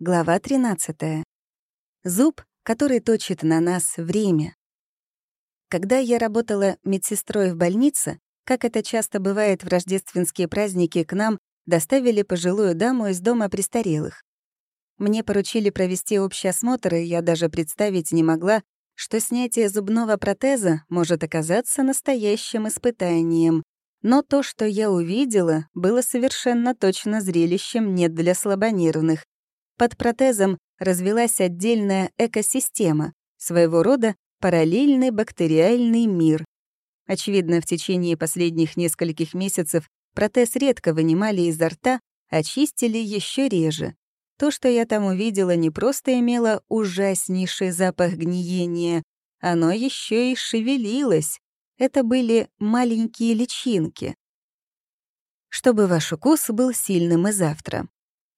Глава 13. Зуб, который точит на нас время. Когда я работала медсестрой в больнице, как это часто бывает в рождественские праздники, к нам доставили пожилую даму из дома престарелых. Мне поручили провести общий осмотр, и я даже представить не могла, что снятие зубного протеза может оказаться настоящим испытанием. Но то, что я увидела, было совершенно точно зрелищем не для слабонервных. Под протезом развелась отдельная экосистема, своего рода параллельный бактериальный мир. Очевидно, в течение последних нескольких месяцев протез редко вынимали изо рта, а чистили еще реже. То, что я там увидела, не просто имело ужаснейший запах гниения, оно еще и шевелилось, это были маленькие личинки. Чтобы ваш укус был сильным и завтра.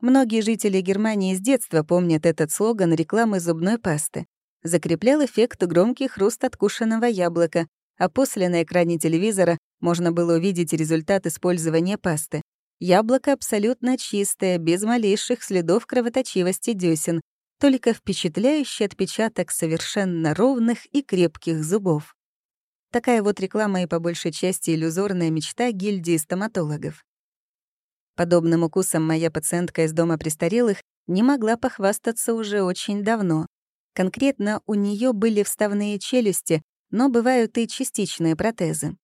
Многие жители Германии с детства помнят этот слоган рекламы зубной пасты. Закреплял эффект громкий хруст откушенного яблока, а после на экране телевизора можно было увидеть результат использования пасты. Яблоко абсолютно чистое, без малейших следов кровоточивости десен, только впечатляющий отпечаток совершенно ровных и крепких зубов. Такая вот реклама и по большей части иллюзорная мечта гильдии стоматологов. Подобным укусом моя пациентка из дома престарелых не могла похвастаться уже очень давно. Конкретно у нее были вставные челюсти, но бывают и частичные протезы.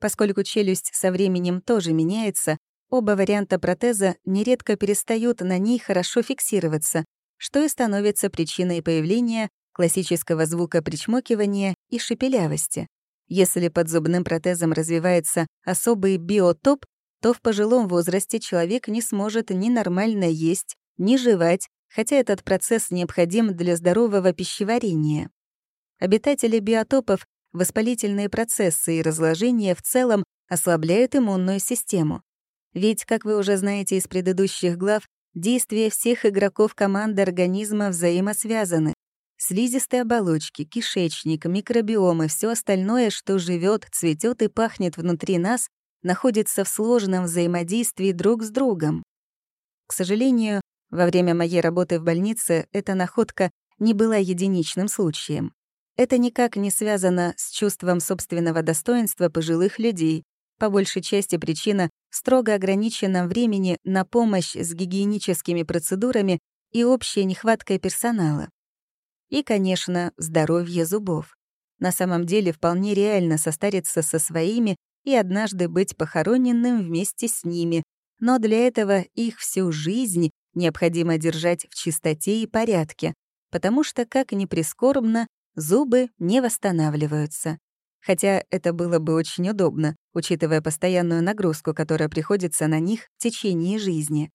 Поскольку челюсть со временем тоже меняется, оба варианта протеза нередко перестают на ней хорошо фиксироваться, что и становится причиной появления классического звука причмокивания и шепелявости. Если под зубным протезом развивается особый биотоп, то в пожилом возрасте человек не сможет ни нормально есть, ни жевать, хотя этот процесс необходим для здорового пищеварения. Обитатели биотопов, воспалительные процессы и разложения в целом ослабляют иммунную систему. Ведь, как вы уже знаете из предыдущих глав, действия всех игроков команды организма взаимосвязаны слизистой оболочки, кишечник, микробиом и все остальное, что живет, цветет и пахнет внутри нас, находится в сложном взаимодействии друг с другом. К сожалению, во время моей работы в больнице эта находка не была единичным случаем. Это никак не связано с чувством собственного достоинства пожилых людей. По большей части причина в строго ограниченном времени на помощь с гигиеническими процедурами и общей нехваткой персонала. И, конечно, здоровье зубов. На самом деле вполне реально состариться со своими и однажды быть похороненным вместе с ними, но для этого их всю жизнь необходимо держать в чистоте и порядке, потому что, как ни прискорбно, зубы не восстанавливаются. Хотя это было бы очень удобно, учитывая постоянную нагрузку, которая приходится на них в течение жизни.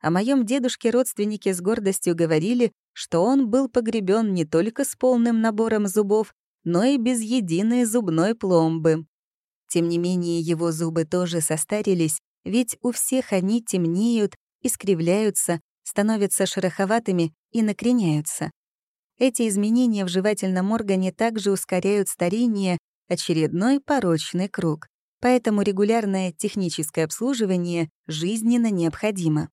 О моем дедушке родственники с гордостью говорили, что он был погребен не только с полным набором зубов, но и без единой зубной пломбы. Тем не менее, его зубы тоже состарились, ведь у всех они темнеют, искривляются, становятся шероховатыми и накреняются. Эти изменения в жевательном органе также ускоряют старение, очередной порочный круг. Поэтому регулярное техническое обслуживание жизненно необходимо.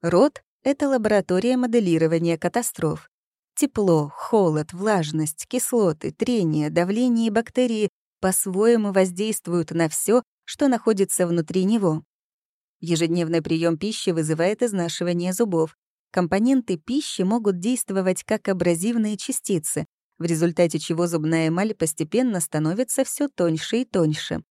Рот — это лаборатория моделирования катастроф. Тепло, холод, влажность, кислоты, трение, давление и бактерии по-своему воздействуют на все, что находится внутри него. Ежедневный прием пищи вызывает изнашивание зубов. Компоненты пищи могут действовать как абразивные частицы, в результате чего зубная эмаль постепенно становится все тоньше и тоньше.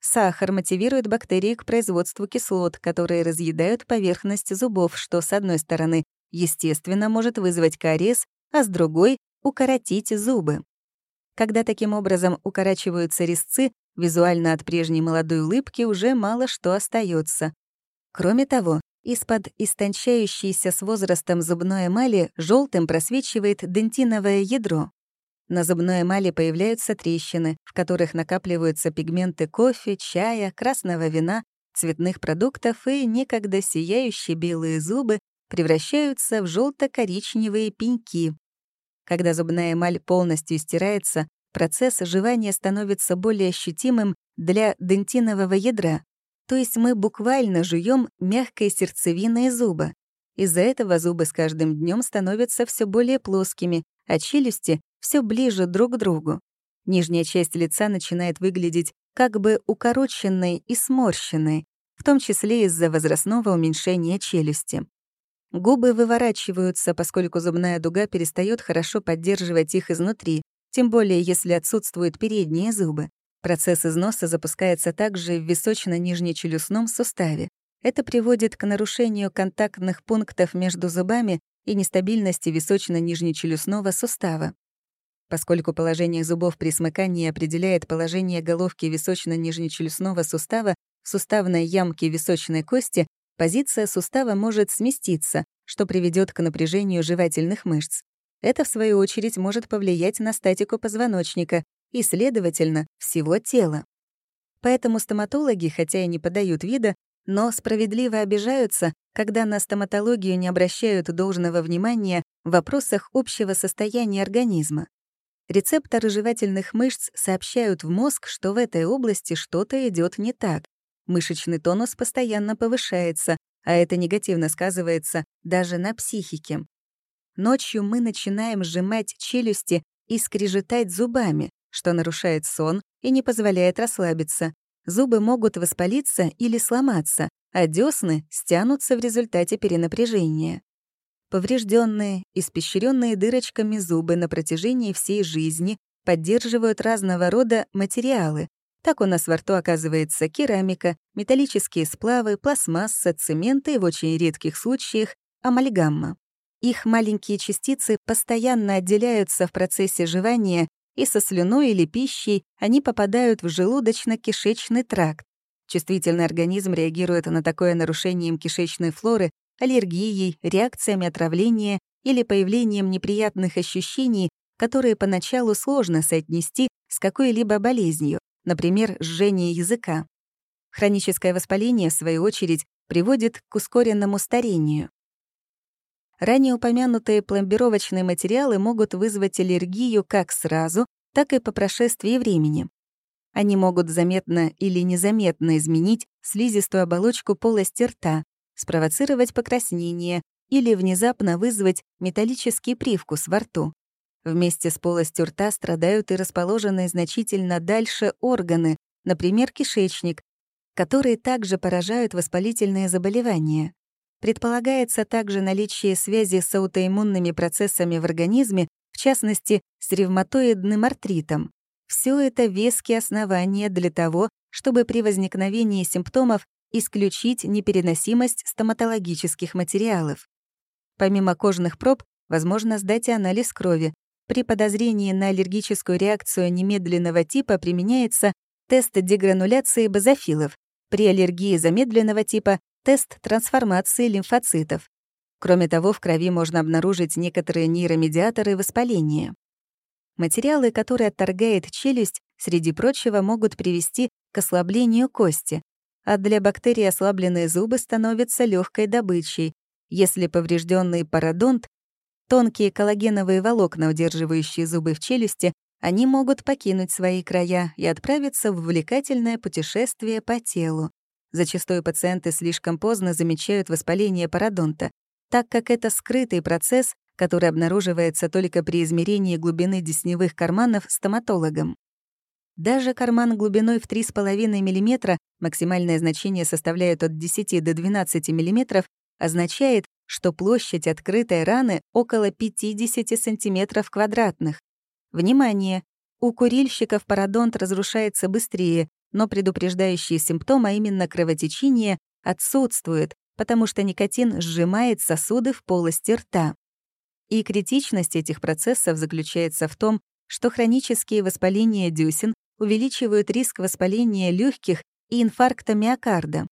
Сахар мотивирует бактерии к производству кислот, которые разъедают поверхность зубов, что, с одной стороны, естественно, может вызвать кариес, а с другой — укоротить зубы. Когда таким образом укорачиваются резцы, визуально от прежней молодой улыбки уже мало что остается. Кроме того, из-под истончающейся с возрастом зубной эмали желтым просвечивает дентиновое ядро. На зубной эмали появляются трещины, в которых накапливаются пигменты кофе, чая, красного вина, цветных продуктов и некогда сияющие белые зубы превращаются в желто коричневые пеньки. Когда зубная эмаль полностью стирается, процесс жевания становится более ощутимым для дентинового ядра, то есть мы буквально жуем мягкой сердцевиной зуба. Из-за этого зубы с каждым днем становятся все более плоскими, а челюсти все ближе друг к другу. Нижняя часть лица начинает выглядеть как бы укороченной и сморщенной, в том числе из-за возрастного уменьшения челюсти. Губы выворачиваются, поскольку зубная дуга перестает хорошо поддерживать их изнутри, тем более если отсутствуют передние зубы. Процесс износа запускается также в височно-нижнечелюстном суставе. Это приводит к нарушению контактных пунктов между зубами и нестабильности височно-нижнечелюстного сустава. Поскольку положение зубов при смыкании определяет положение головки височно-нижнечелюстного сустава в суставной ямке височной кости, позиция сустава может сместиться, что приведет к напряжению жевательных мышц. Это, в свою очередь, может повлиять на статику позвоночника и, следовательно, всего тела. Поэтому стоматологи, хотя и не подают вида, но справедливо обижаются, когда на стоматологию не обращают должного внимания в вопросах общего состояния организма. Рецепторы жевательных мышц сообщают в мозг, что в этой области что-то идет не так. Мышечный тонус постоянно повышается, а это негативно сказывается даже на психике. Ночью мы начинаем сжимать челюсти и скрежетать зубами, что нарушает сон и не позволяет расслабиться. Зубы могут воспалиться или сломаться, а десны стянутся в результате перенапряжения. Поврежденные, испещренные дырочками зубы на протяжении всей жизни поддерживают разного рода материалы. Так у нас во рту оказывается керамика, металлические сплавы, пластмасса, цемент и в очень редких случаях амальгамма. Их маленькие частицы постоянно отделяются в процессе жевания, и со слюной или пищей они попадают в желудочно-кишечный тракт. Чувствительный организм реагирует на такое нарушением кишечной флоры аллергией, реакциями отравления или появлением неприятных ощущений, которые поначалу сложно соотнести с какой-либо болезнью, например, жжение языка. Хроническое воспаление, в свою очередь, приводит к ускоренному старению. Ранее упомянутые пломбировочные материалы могут вызвать аллергию как сразу, так и по прошествии времени. Они могут заметно или незаметно изменить слизистую оболочку полости рта, спровоцировать покраснение или внезапно вызвать металлический привкус во рту. Вместе с полостью рта страдают и расположенные значительно дальше органы, например, кишечник, которые также поражают воспалительные заболевания. Предполагается также наличие связи с аутоиммунными процессами в организме, в частности, с ревматоидным артритом. Все это веские основания для того, чтобы при возникновении симптомов исключить непереносимость стоматологических материалов. Помимо кожных проб, возможно сдать анализ крови. При подозрении на аллергическую реакцию немедленного типа применяется тест дегрануляции базофилов. При аллергии замедленного типа — тест трансформации лимфоцитов. Кроме того, в крови можно обнаружить некоторые нейромедиаторы воспаления. Материалы, которые отторгает челюсть, среди прочего, могут привести к ослаблению кости, а для бактерий ослабленные зубы становятся легкой добычей. Если поврежденный пародонт, тонкие коллагеновые волокна, удерживающие зубы в челюсти, они могут покинуть свои края и отправиться в увлекательное путешествие по телу. Зачастую пациенты слишком поздно замечают воспаление пародонта, так как это скрытый процесс, который обнаруживается только при измерении глубины десневых карманов стоматологом. Даже карман глубиной в 3,5 мм, максимальное значение составляет от 10 до 12 мм, означает, что площадь открытой раны около 50 см квадратных. Внимание! У курильщиков пародонт разрушается быстрее, но предупреждающие симптомы, а именно кровотечение, отсутствует, потому что никотин сжимает сосуды в полости рта. И критичность этих процессов заключается в том, что хронические воспаления дюсен увеличивают риск воспаления легких и инфаркта миокарда,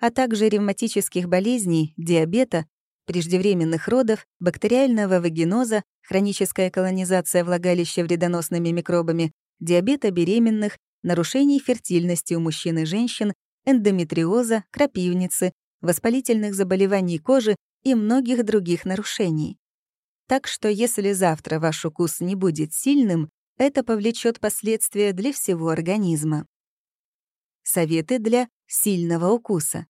а также ревматических болезней, диабета, преждевременных родов, бактериального вагиноза, хроническая колонизация влагалища вредоносными микробами, диабета беременных, нарушений фертильности у мужчин и женщин, эндометриоза, крапивницы, воспалительных заболеваний кожи и многих других нарушений. Так что если завтра ваш укус не будет сильным, это повлечет последствия для всего организма. Советы для сильного укуса.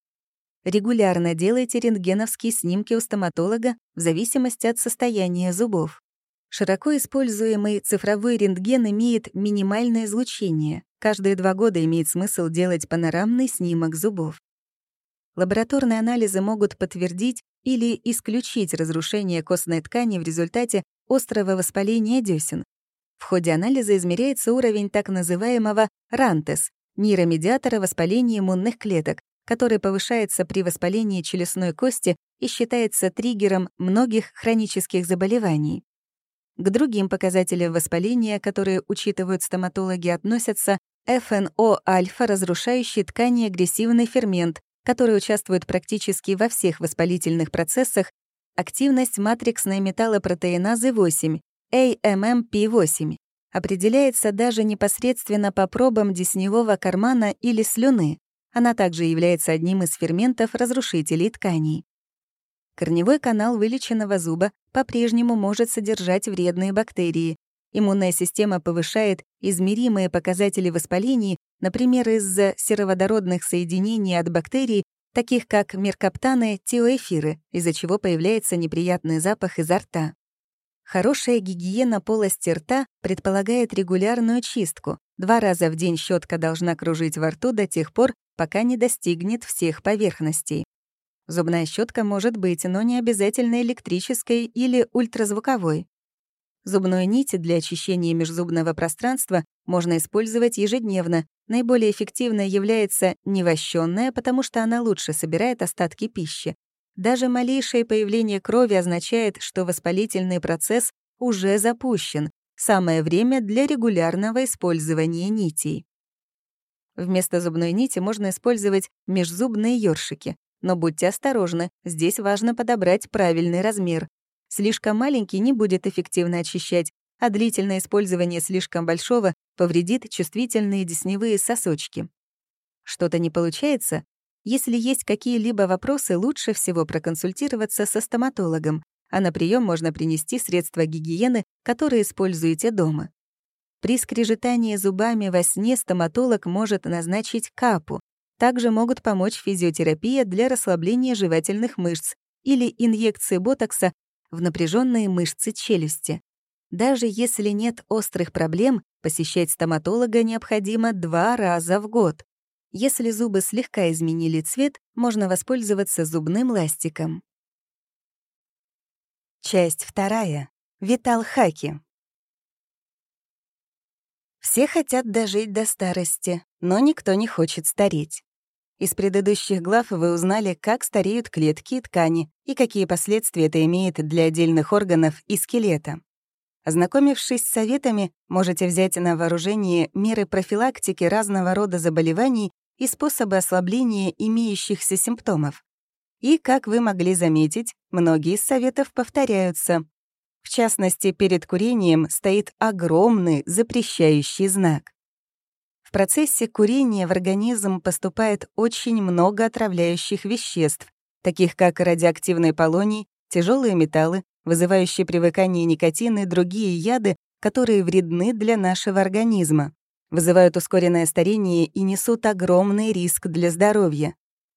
Регулярно делайте рентгеновские снимки у стоматолога в зависимости от состояния зубов. Широко используемый цифровой рентген имеет минимальное излучение. Каждые два года имеет смысл делать панорамный снимок зубов. Лабораторные анализы могут подтвердить или исключить разрушение костной ткани в результате острого воспаления десен. В ходе анализа измеряется уровень так называемого РАНТЕС — нейромедиатора воспаления иммунных клеток, который повышается при воспалении челюстной кости и считается триггером многих хронических заболеваний. К другим показателям воспаления, которые учитывают стоматологи, относятся ФНО-альфа, разрушающий ткани агрессивный фермент, который участвует практически во всех воспалительных процессах, активность матриксной металлопротеиназы 8, AMMP8, определяется даже непосредственно по пробам десневого кармана или слюны. Она также является одним из ферментов разрушителей тканей. Корневой канал вылеченного зуба по-прежнему может содержать вредные бактерии. Иммунная система повышает измеримые показатели воспалений, например, из-за сероводородных соединений от бактерий, таких как меркаптаны, тиоэфиры, из-за чего появляется неприятный запах изо рта. Хорошая гигиена полости рта предполагает регулярную чистку. Два раза в день щетка должна кружить во рту до тех пор, пока не достигнет всех поверхностей. Зубная щетка может быть, но не обязательно электрической или ультразвуковой. Зубную нить для очищения межзубного пространства можно использовать ежедневно. Наиболее эффективной является невощенная, потому что она лучше собирает остатки пищи. Даже малейшее появление крови означает, что воспалительный процесс уже запущен. Самое время для регулярного использования нитей. Вместо зубной нити можно использовать межзубные ёршики. Но будьте осторожны, здесь важно подобрать правильный размер. Слишком маленький не будет эффективно очищать, а длительное использование слишком большого повредит чувствительные десневые сосочки. Что-то не получается? Если есть какие-либо вопросы, лучше всего проконсультироваться со стоматологом, а на прием можно принести средства гигиены, которые используете дома. При скрежетании зубами во сне стоматолог может назначить капу, также могут помочь физиотерапия для расслабления жевательных мышц или инъекции ботокса в напряженные мышцы челюсти. Даже если нет острых проблем, посещать стоматолога необходимо два раза в год. Если зубы слегка изменили цвет, можно воспользоваться зубным ластиком. Часть вторая. Виталхаки. Все хотят дожить до старости, но никто не хочет стареть. Из предыдущих глав вы узнали, как стареют клетки и ткани и какие последствия это имеет для отдельных органов и скелета. Ознакомившись с советами, можете взять на вооружение меры профилактики разного рода заболеваний и способы ослабления имеющихся симптомов. И, как вы могли заметить, многие из советов повторяются. В частности, перед курением стоит огромный запрещающий знак. В процессе курения в организм поступает очень много отравляющих веществ, таких как радиоактивный полоний, тяжелые металлы, вызывающие привыкание никотина и другие яды, которые вредны для нашего организма, вызывают ускоренное старение и несут огромный риск для здоровья.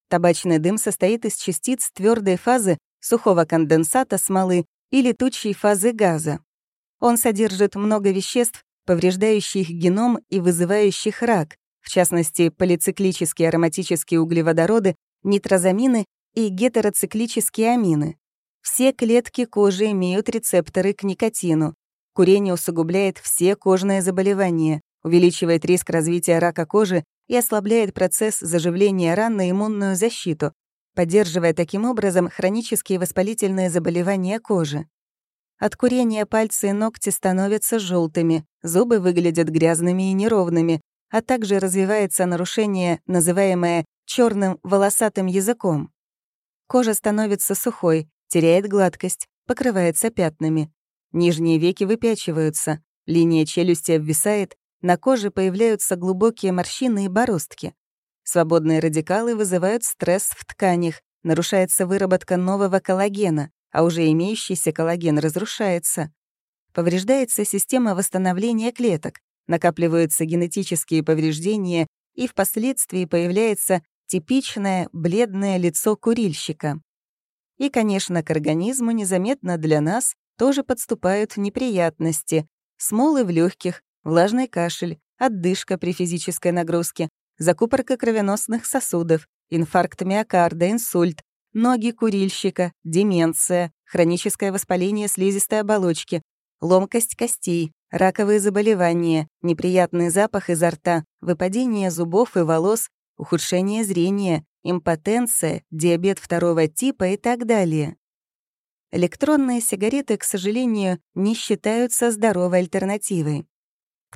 Табачный дым состоит из частиц твердой фазы сухого конденсата смолы и летучей фазы газа. Он содержит много веществ, повреждающих геном и вызывающих рак, в частности, полициклические ароматические углеводороды, нитрозамины и гетероциклические амины. Все клетки кожи имеют рецепторы к никотину. Курение усугубляет все кожные заболевания, увеличивает риск развития рака кожи и ослабляет процесс заживления ран на иммунную защиту, поддерживая таким образом хронические воспалительные заболевания кожи. От курения пальцы и ногти становятся желтыми, зубы выглядят грязными и неровными, а также развивается нарушение, называемое черным волосатым языком. Кожа становится сухой, теряет гладкость, покрывается пятнами. Нижние веки выпячиваются, линия челюсти обвисает, на коже появляются глубокие морщины и бороздки. Свободные радикалы вызывают стресс в тканях, нарушается выработка нового коллагена, а уже имеющийся коллаген разрушается. Повреждается система восстановления клеток, накапливаются генетические повреждения и впоследствии появляется типичное бледное лицо курильщика. И, конечно, к организму незаметно для нас тоже подступают неприятности. Смолы в легких, влажный кашель, отдышка при физической нагрузке, закупорка кровеносных сосудов, инфаркт миокарда, инсульт, ноги курильщика, деменция, хроническое воспаление слизистой оболочки, ломкость костей, раковые заболевания, неприятный запах изо рта, выпадение зубов и волос, ухудшение зрения, импотенция, диабет второго типа и так далее. Электронные сигареты, к сожалению, не считаются здоровой альтернативой.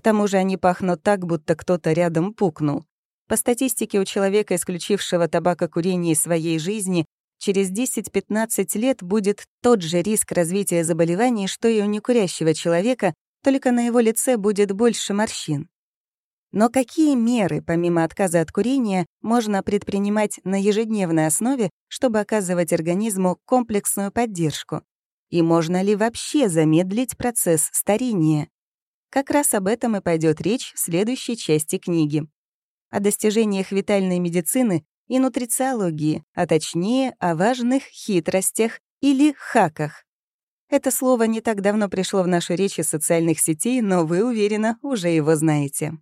К тому же они пахнут так, будто кто-то рядом пукнул. По статистике у человека, исключившего табакокурение из своей жизни, через 10-15 лет будет тот же риск развития заболеваний, что и у некурящего человека, только на его лице будет больше морщин. Но какие меры, помимо отказа от курения, можно предпринимать на ежедневной основе, чтобы оказывать организму комплексную поддержку? И можно ли вообще замедлить процесс старения? Как раз об этом и пойдет речь в следующей части книги. О достижениях витальной медицины и нутрициологии, а точнее о важных хитростях или хаках. Это слово не так давно пришло в нашу речь из социальных сетей, но вы, уверена, уже его знаете.